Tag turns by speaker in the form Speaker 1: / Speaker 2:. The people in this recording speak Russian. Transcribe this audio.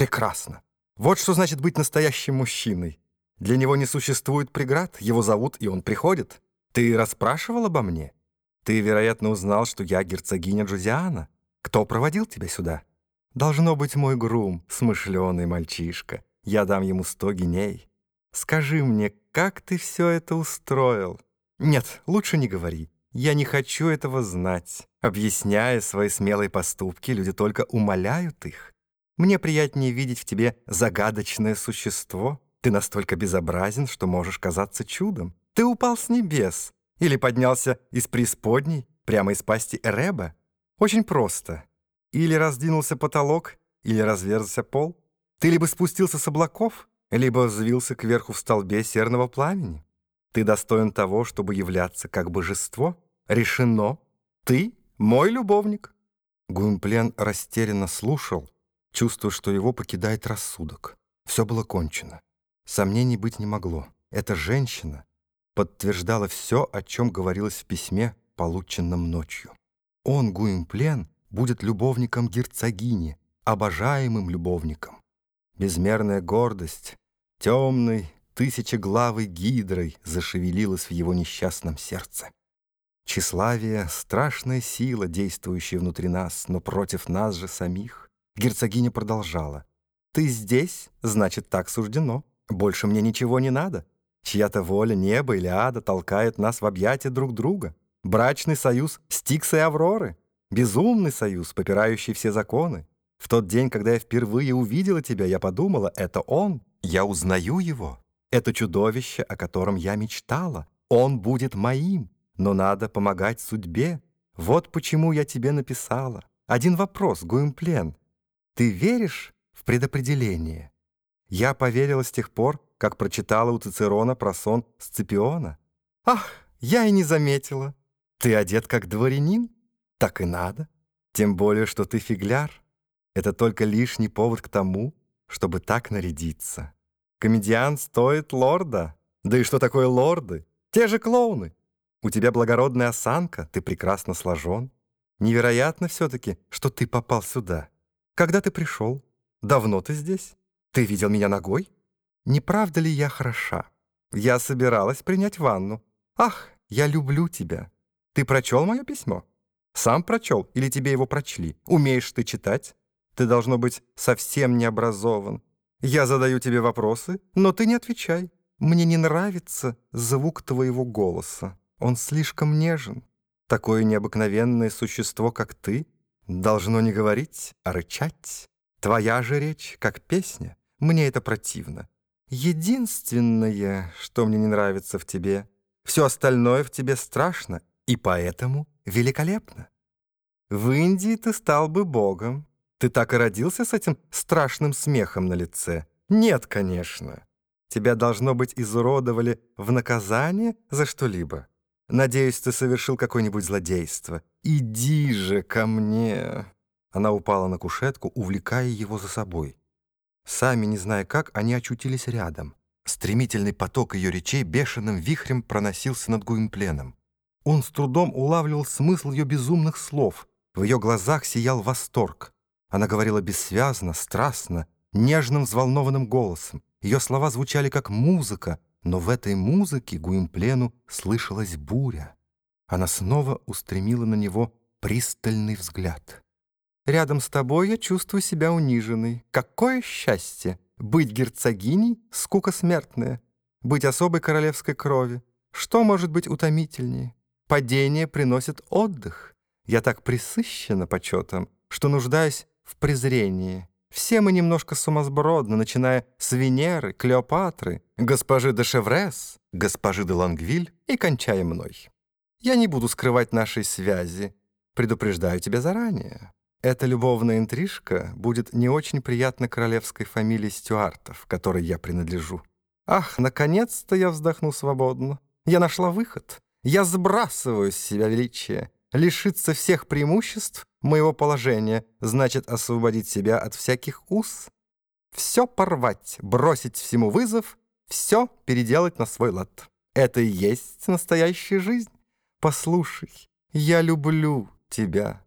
Speaker 1: Прекрасно. Вот что значит быть настоящим мужчиной. Для него не существует преград, его зовут, и он приходит. Ты расспрашивал обо мне? Ты, вероятно, узнал, что я герцогиня Джузиана. Кто проводил тебя сюда? Должно быть мой грум, смышленый мальчишка. Я дам ему сто геней. Скажи мне, как ты все это устроил? Нет, лучше не говори. Я не хочу этого знать. Объясняя свои смелые поступки, люди только умоляют их. Мне приятнее видеть в тебе загадочное существо. Ты настолько безобразен, что можешь казаться чудом. Ты упал с небес или поднялся из преисподней, прямо из пасти Эреба. Очень просто. Или раздвинулся потолок, или разверзся пол. Ты либо спустился с облаков, либо взвился кверху в столбе серного пламени. Ты достоин того, чтобы являться как божество. Решено. Ты мой любовник. Гуимплен растерянно слушал, чувствуя, что его покидает рассудок. Все было кончено. Сомнений быть не могло. Эта женщина подтверждала все, о чем говорилось в письме, полученном ночью. Он, Гуимплен, будет любовником герцогини, обожаемым любовником. Безмерная гордость, темной, тысячеглавой гидрой зашевелилась в его несчастном сердце. Тщеславие — страшная сила, действующая внутри нас, но против нас же самих. Герцогиня продолжала. «Ты здесь, значит, так суждено. Больше мне ничего не надо. Чья-то воля, небо или ада толкает нас в объятия друг друга. Брачный союз Стикса и Авроры. Безумный союз, попирающий все законы. В тот день, когда я впервые увидела тебя, я подумала, это он. Я узнаю его. Это чудовище, о котором я мечтала. Он будет моим. Но надо помогать судьбе. Вот почему я тебе написала. Один вопрос, Гуимплен. Ты веришь в предопределение? Я поверила с тех пор, как прочитала у Цицерона про сон Сципиона. Ах, я и не заметила. Ты одет как дворянин? Так и надо. Тем более, что ты фигляр. Это только лишний повод к тому, чтобы так нарядиться. Комедиан стоит лорда. Да и что такое лорды? Те же клоуны. У тебя благородная осанка, ты прекрасно сложен. Невероятно все-таки, что ты попал сюда. Когда ты пришел? Давно ты здесь? Ты видел меня ногой? Не правда ли я хороша? Я собиралась принять ванну. Ах, я люблю тебя. Ты прочел мое письмо? Сам прочел или тебе его прочли? Умеешь ты читать? Ты, должно быть, совсем не образован. Я задаю тебе вопросы, но ты не отвечай. Мне не нравится звук твоего голоса. Он слишком нежен. Такое необыкновенное существо, как ты, должно не говорить, а рычать. Твоя же речь, как песня. Мне это противно. Единственное, что мне не нравится в тебе, все остальное в тебе страшно и поэтому великолепно. В Индии ты стал бы богом. Ты так и родился с этим страшным смехом на лице? Нет, конечно. Тебя, должно быть, изуродовали в наказание за что-либо. Надеюсь, ты совершил какое-нибудь злодейство. Иди же ко мне!» Она упала на кушетку, увлекая его за собой. Сами, не зная как, они очутились рядом. Стремительный поток ее речей бешеным вихрем проносился над Гуимпленом. Он с трудом улавливал смысл ее безумных слов. В ее глазах сиял восторг. Она говорила бессвязно, страстно, нежным, взволнованным голосом. Ее слова звучали как музыка, но в этой музыке Гуимплену слышалась буря. Она снова устремила на него пристальный взгляд. «Рядом с тобой я чувствую себя униженной. Какое счастье! Быть герцогиней — скука смертная. Быть особой королевской крови. Что может быть утомительнее? Падение приносит отдых. Я так присыщена почетом, что нуждаюсь в презрении. Все мы немножко сумасбродны, начиная с Венеры, Клеопатры, госпожи де Шеврес, госпожи де Лангвиль и кончая мной. Я не буду скрывать нашей связи. Предупреждаю тебя заранее. Эта любовная интрижка будет не очень приятна королевской фамилии Стюартов, которой я принадлежу. Ах, наконец-то я вздохну свободно. Я нашла выход. Я сбрасываю с себя величие. Лишиться всех преимуществ моего положения значит освободить себя от всяких уз. Все порвать, бросить всему вызов, все переделать на свой лад. Это и есть настоящая жизнь. Послушай, я люблю тебя».